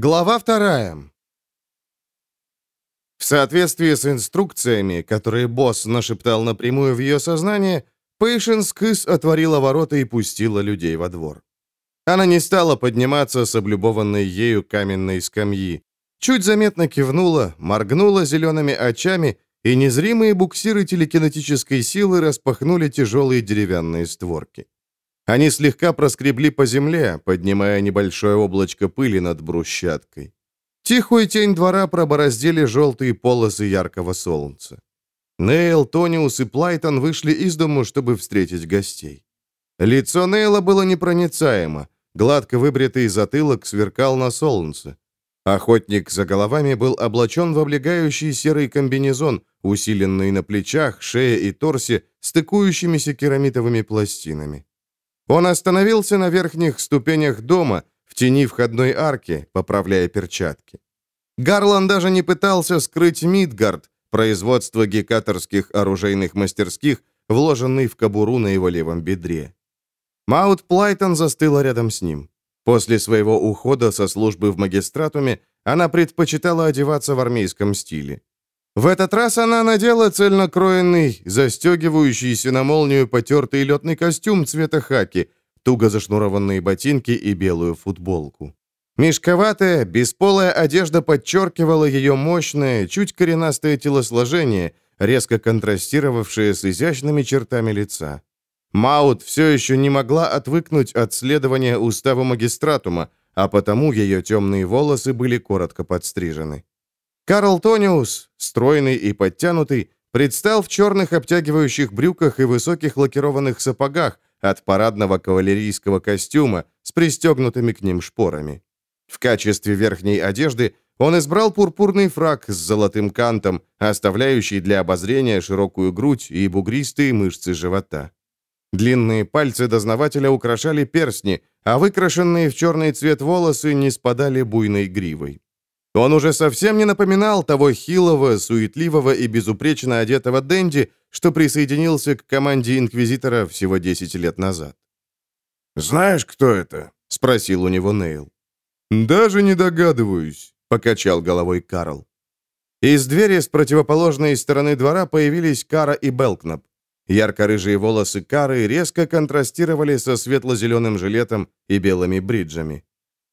Глава вторая. В соответствии с инструкциями, которые босс нашептал напрямую в ее сознание, Пейшенс Кыс отворила ворота и пустила людей во двор. Она не стала подниматься с облюбованной ею каменной скамьи. Чуть заметно кивнула, моргнула зелеными очами, и незримые буксиры телекинетической силы распахнули тяжелые деревянные створки. Они слегка проскребли по земле, поднимая небольшое облачко пыли над брусчаткой. Тихую тень двора пробороздили желтые полосы яркого солнца. Нейл, Тониус и Плайтон вышли из дому, чтобы встретить гостей. Лицо Нейла было непроницаемо, гладко выбритый затылок сверкал на солнце. Охотник за головами был облачен в облегающий серый комбинезон, усиленный на плечах, шее и торсе стыкующимися керамитовыми пластинами. Он остановился на верхних ступенях дома, в тени входной арки, поправляя перчатки. Гарлан даже не пытался скрыть Мидгард, производство гекаторских оружейных мастерских, вложенный в кобуру на его левом бедре. Маут Плайтон застыла рядом с ним. После своего ухода со службы в магистратуме она предпочитала одеваться в армейском стиле. В этот раз она надела цельнокроенный, застегивающийся на молнию потертый летный костюм цвета хаки, туго зашнурованные ботинки и белую футболку. Мешковатая, бесполая одежда подчеркивала ее мощное, чуть коренастое телосложение, резко контрастировавшее с изящными чертами лица. Маут все еще не могла отвыкнуть от следования устава магистратума, а потому ее темные волосы были коротко подстрижены. Карл Тониус, стройный и подтянутый, предстал в черных обтягивающих брюках и высоких лакированных сапогах от парадного кавалерийского костюма с пристегнутыми к ним шпорами. В качестве верхней одежды он избрал пурпурный фраг с золотым кантом, оставляющий для обозрения широкую грудь и бугристые мышцы живота. Длинные пальцы дознавателя украшали перстни, а выкрашенные в черный цвет волосы не спадали буйной гривой. Он уже совсем не напоминал того хилого, суетливого и безупречно одетого Дэнди, что присоединился к команде Инквизитора всего 10 лет назад. «Знаешь, кто это?» — спросил у него Нейл. «Даже не догадываюсь», — покачал головой Карл. Из двери с противоположной стороны двора появились Кара и Белкнап. Ярко-рыжие волосы Кары резко контрастировали со светло-зеленым жилетом и белыми бриджами.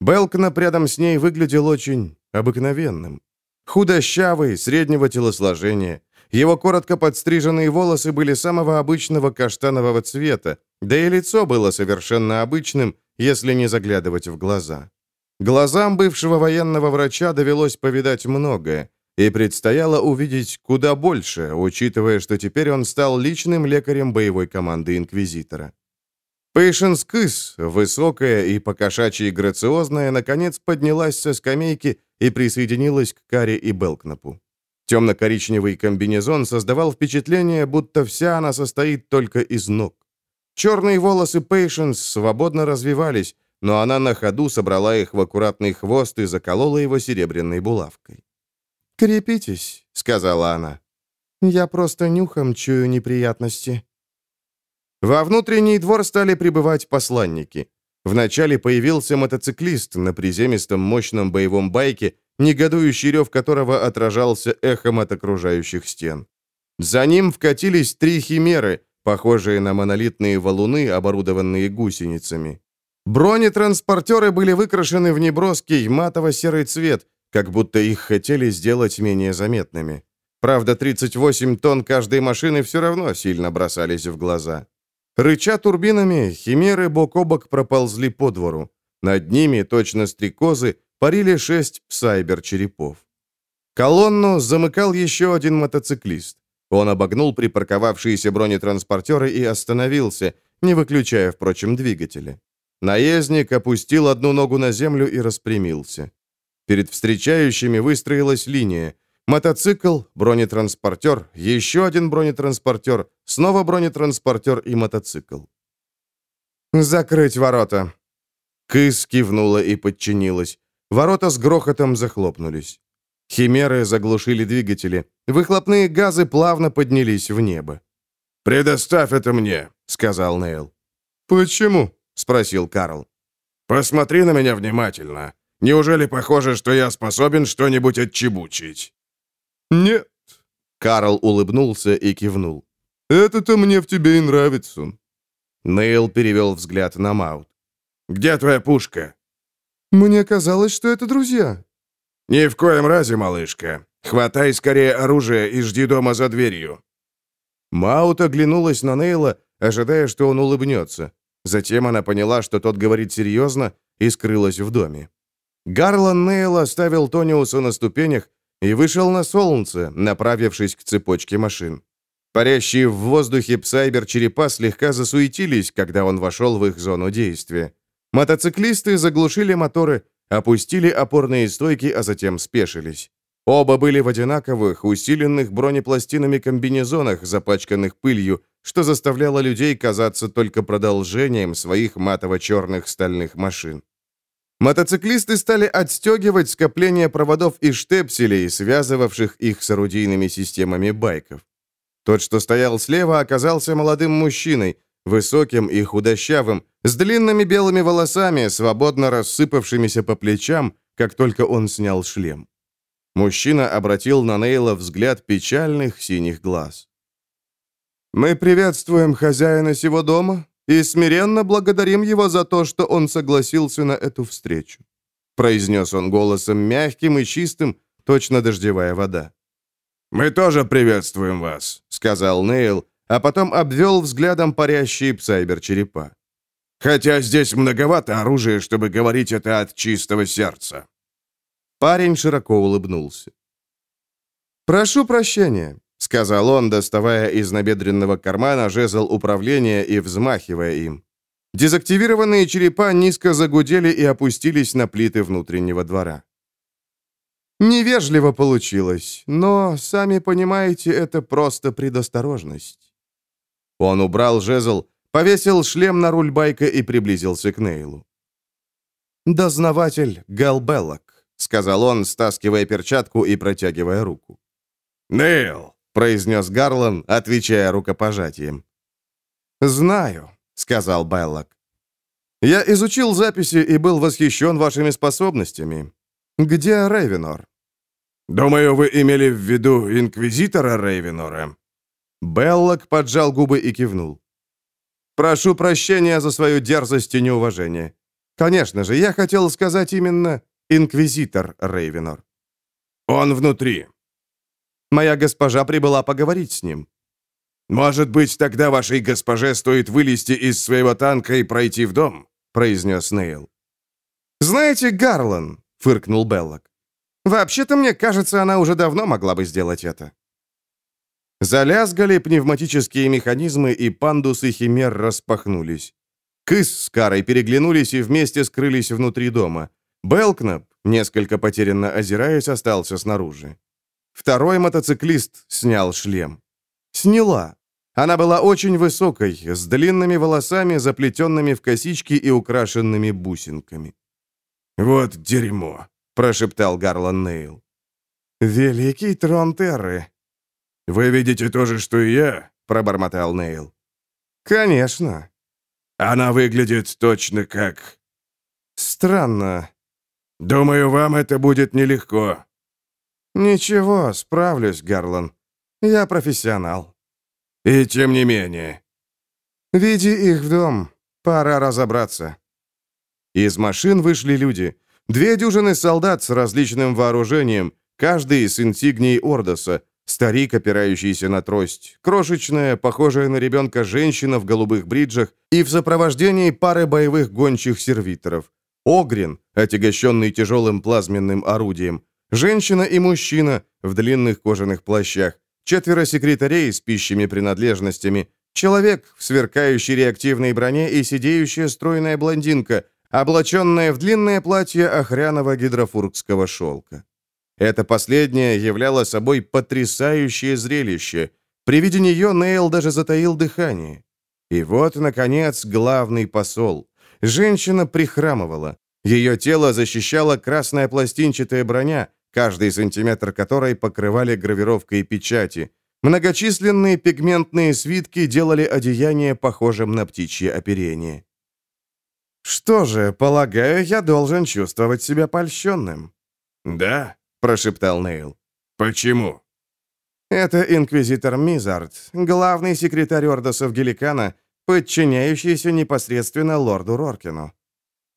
Белкнап рядом с ней выглядел очень обыкновенным. Худощавый, среднего телосложения. Его коротко подстриженные волосы были самого обычного каштанового цвета, да и лицо было совершенно обычным, если не заглядывать в глаза. Глазам бывшего военного врача довелось повидать многое, и предстояло увидеть куда больше, учитывая, что теперь он стал личным лекарем боевой команды Инквизитора. Пейшенс Кыс, высокая и покошачьи грациозная, наконец поднялась со скамейки и присоединилась к Каре и Белкнапу. Темно-коричневый комбинезон создавал впечатление, будто вся она состоит только из ног. Черные волосы Пейшенс свободно развивались, но она на ходу собрала их в аккуратный хвост и заколола его серебряной булавкой. «Крепитесь», — сказала она. «Я просто нюхом чую неприятности». Во внутренний двор стали прибывать посланники. Вначале появился мотоциклист на приземистом мощном боевом байке, негодующий рев которого отражался эхом от окружающих стен. За ним вкатились три химеры, похожие на монолитные валуны, оборудованные гусеницами. Бронетранспортеры были выкрашены в неброский матово-серый цвет, как будто их хотели сделать менее заметными. Правда, 38 тонн каждой машины все равно сильно бросались в глаза. Рыча турбинами, химеры бок о бок проползли по двору. Над ними, точно стрекозы, парили шесть псайбер-черепов. Колонну замыкал еще один мотоциклист. Он обогнул припарковавшиеся бронетранспортеры и остановился, не выключая, впрочем, двигателя. Наездник опустил одну ногу на землю и распрямился. Перед встречающими выстроилась линия. Мотоцикл, бронетранспортер, еще один бронетранспортер, снова бронетранспортер и мотоцикл. «Закрыть ворота!» Кыс кивнула и подчинилась. Ворота с грохотом захлопнулись. Химеры заглушили двигатели. Выхлопные газы плавно поднялись в небо. «Предоставь это мне», — сказал Нейл. «Почему?» — спросил Карл. «Посмотри на меня внимательно. Неужели похоже, что я способен что-нибудь отчебучить?» «Нет». Карл улыбнулся и кивнул. «Это-то мне в тебе и нравится». Нейл перевел взгляд на Маут. «Где твоя пушка?» «Мне казалось, что это друзья». «Ни в коем разе, малышка. Хватай скорее оружие и жди дома за дверью». Маут оглянулась на Нейла, ожидая, что он улыбнется. Затем она поняла, что тот говорит серьезно, и скрылась в доме. Гарлан Нейл оставил Тониуса на ступенях и вышел на солнце, направившись к цепочке машин. Парящие в воздухе псайбер-черепа слегка засуетились, когда он вошел в их зону действия. Мотоциклисты заглушили моторы, опустили опорные стойки, а затем спешились. Оба были в одинаковых, усиленных бронепластинами комбинезонах, запачканных пылью, что заставляло людей казаться только продолжением своих матово-черных стальных машин. Мотоциклисты стали отстегивать скопление проводов и штепселей, связывавших их с орудийными системами байков. Тот, что стоял слева, оказался молодым мужчиной, высоким и худощавым, с длинными белыми волосами, свободно рассыпавшимися по плечам, как только он снял шлем. Мужчина обратил на Нейла взгляд печальных синих глаз. Мы приветствуем хозяина сего дома и смиренно благодарим его за то, что он согласился на эту встречу», произнес он голосом мягким и чистым, точно дождевая вода. «Мы тоже приветствуем вас», — сказал Нейл, а потом обвел взглядом парящие псайбер-черепа. «Хотя здесь многовато оружия, чтобы говорить это от чистого сердца». Парень широко улыбнулся. «Прошу прощения. — сказал он, доставая из набедренного кармана жезл управления и взмахивая им. Дезактивированные черепа низко загудели и опустились на плиты внутреннего двора. Невежливо получилось, но, сами понимаете, это просто предосторожность. Он убрал жезл, повесил шлем на руль байка и приблизился к Нейлу. «Дознаватель Гал Беллок», — сказал он, стаскивая перчатку и протягивая руку. «Нейл!» Произнес Гарлан, отвечая рукопожатием. «Знаю», — сказал Беллок. «Я изучил записи и был восхищен вашими способностями. Где Рейвенор?» «Думаю, вы имели в виду инквизитора Рейвенора». Беллок поджал губы и кивнул. «Прошу прощения за свою дерзость и неуважение. Конечно же, я хотел сказать именно инквизитор Рейвенор». «Он внутри», Моя госпожа прибыла поговорить с ним». «Может быть, тогда вашей госпоже стоит вылезти из своего танка и пройти в дом?» произнес Нейл. «Знаете, Гарлан», — фыркнул Беллок, «вообще-то, мне кажется, она уже давно могла бы сделать это». Залязгали пневматические механизмы, и пандусы химер распахнулись. Кыс с Карой переглянулись и вместе скрылись внутри дома. Белкнап, несколько потерянно озираясь, остался снаружи. Второй мотоциклист снял шлем. Сняла. Она была очень высокой, с длинными волосами, заплетенными в косички и украшенными бусинками. «Вот дерьмо», — прошептал Гарлан Нейл. «Великий трон Терры». «Вы видите то же, что и я?» — пробормотал Нейл. «Конечно». «Она выглядит точно как...» «Странно». «Думаю, вам это будет нелегко». «Ничего, справлюсь, Гарлан. Я профессионал». «И тем не менее». «Веди их в дом. Пора разобраться». Из машин вышли люди. Две дюжины солдат с различным вооружением, каждый с инсигнией Ордоса, старик, опирающийся на трость, крошечная, похожая на ребенка женщина в голубых бриджах и в сопровождении пары боевых гончих сервиторов, Огрин, отягощенный тяжелым плазменным орудием, Женщина и мужчина в длинных кожаных плащах, четверо секретарей с пищими принадлежностями, человек в сверкающей реактивной броне и сидеющая стройная блондинка, облаченная в длинное платье охряного гидрофургского шелка. Это последнее являло собой потрясающее зрелище. При виде нее Нейл даже затаил дыхание. И вот, наконец, главный посол. Женщина прихрамывала. Ее тело защищала красная пластинчатая броня, каждый сантиметр которой покрывали гравировкой печати. Многочисленные пигментные свитки делали одеяние похожим на птичье оперение. «Что же, полагаю, я должен чувствовать себя польщенным». «Да?» — прошептал Нейл. «Почему?» «Это инквизитор Мизард, главный секретарь Ордосов Геликана, подчиняющийся непосредственно лорду Роркину».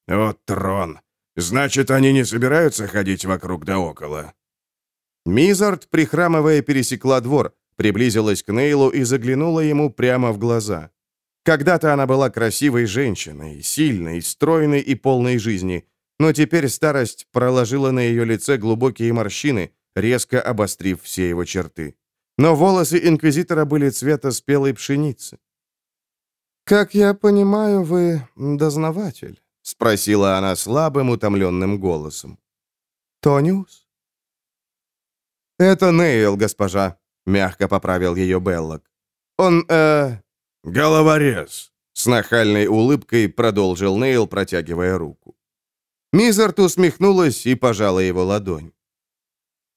«Вот трон! Значит, они не собираются ходить вокруг да около?» Мизард, прихрамывая, пересекла двор, приблизилась к Нейлу и заглянула ему прямо в глаза. Когда-то она была красивой женщиной, сильной, стройной и полной жизни, но теперь старость проложила на ее лице глубокие морщины, резко обострив все его черты. Но волосы инквизитора были цвета спелой пшеницы. «Как я понимаю, вы дознаватель?» — спросила она слабым, утомленным голосом. «Тониус?» «Это Нейл, госпожа», — мягко поправил ее Беллок. «Он, э...» «Головорез!» — с нахальной улыбкой продолжил Нейл, протягивая руку. Мизард усмехнулась и пожала его ладонь.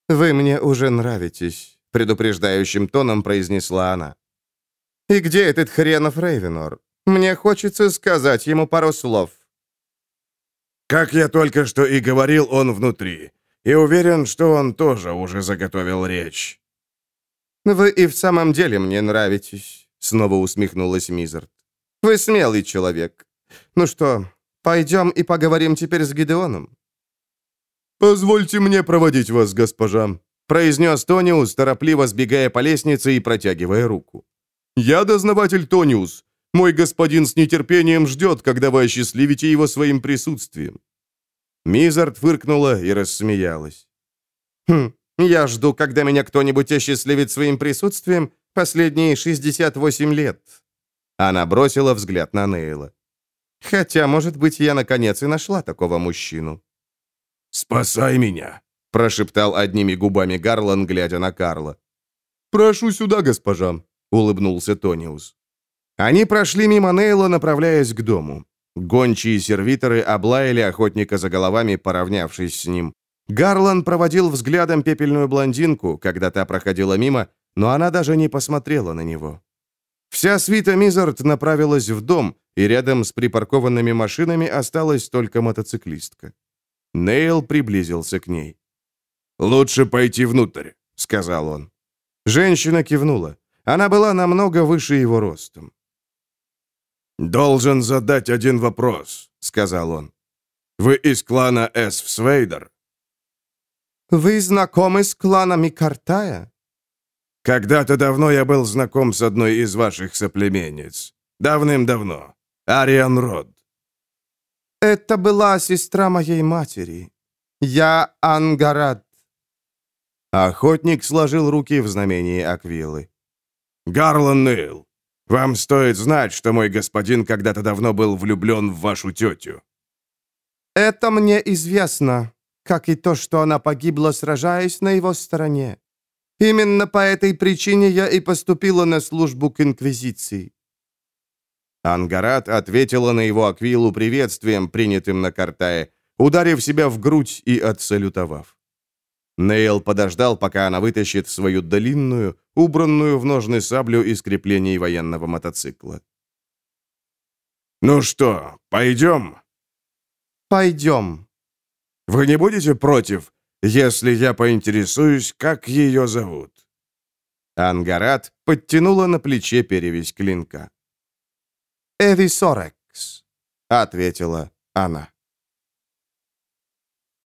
«Вы мне уже нравитесь», — предупреждающим тоном произнесла она. «И где этот хренов Рейвенор? Мне хочется сказать ему пару слов». «Как я только что и говорил, он внутри. И уверен, что он тоже уже заготовил речь». «Вы и в самом деле мне нравитесь», — снова усмехнулась Мизард. «Вы смелый человек. Ну что, пойдем и поговорим теперь с Гидеоном?» «Позвольте мне проводить вас, госпожа», — произнес Тониус, торопливо сбегая по лестнице и протягивая руку. «Я дознаватель Тониус. Мой господин с нетерпением ждет, когда вы осчастливите его своим присутствием». Мизард фыркнула и рассмеялась. «Хм, я жду, когда меня кто-нибудь осчастливит своим присутствием последние 68 лет». Она бросила взгляд на Нейла. «Хотя, может быть, я наконец и нашла такого мужчину». «Спасай меня!» — прошептал одними губами Гарлан, глядя на Карла. «Прошу сюда, госпожа», — улыбнулся Тониус. Они прошли мимо Нейла, направляясь к дому. Гончие сервиторы облаяли охотника за головами, поравнявшись с ним. Гарлан проводил взглядом пепельную блондинку, когда та проходила мимо, но она даже не посмотрела на него. Вся свита Мизард направилась в дом, и рядом с припаркованными машинами осталась только мотоциклистка. Нейл приблизился к ней. «Лучше пойти внутрь», — сказал он. Женщина кивнула. Она была намного выше его ростом. «Должен задать один вопрос», — сказал он. «Вы из клана Эсфсвейдер?» «Вы знакомы с кланами Картая?» «Когда-то давно я был знаком с одной из ваших соплеменниц. Давным-давно. Ариан Род. «Это была сестра моей матери. Я Ангарат». Охотник сложил руки в знамении Аквилы. «Гарлан Нейл, вам стоит знать, что мой господин когда-то давно был влюблен в вашу тетю». «Это мне известно, как и то, что она погибла, сражаясь на его стороне. Именно по этой причине я и поступила на службу к Инквизиции. Ангарат ответила на его аквилу приветствием, принятым на Картае, ударив себя в грудь и отсалютовав. Нейл подождал, пока она вытащит свою длинную, убранную в ножны саблю из креплений военного мотоцикла. «Ну что, пойдем?» «Пойдем». «Вы не будете против, если я поинтересуюсь, как ее зовут?» Ангарат подтянула на плече перевязь клинка. «Эвисорекс», — ответила она.